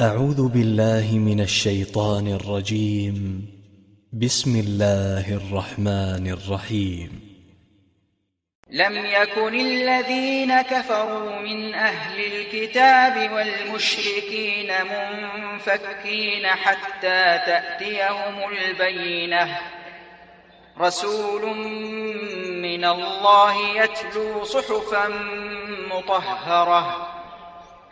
أعوذ بالله من الشيطان الرجيم. بسم الله الرحمن الرحيم. لم يكن الذين كفروا من أهل الكتاب والمشركين منفكين حتى تأتيهم البينة. رسول من الله يتلو صحفا مطهرة.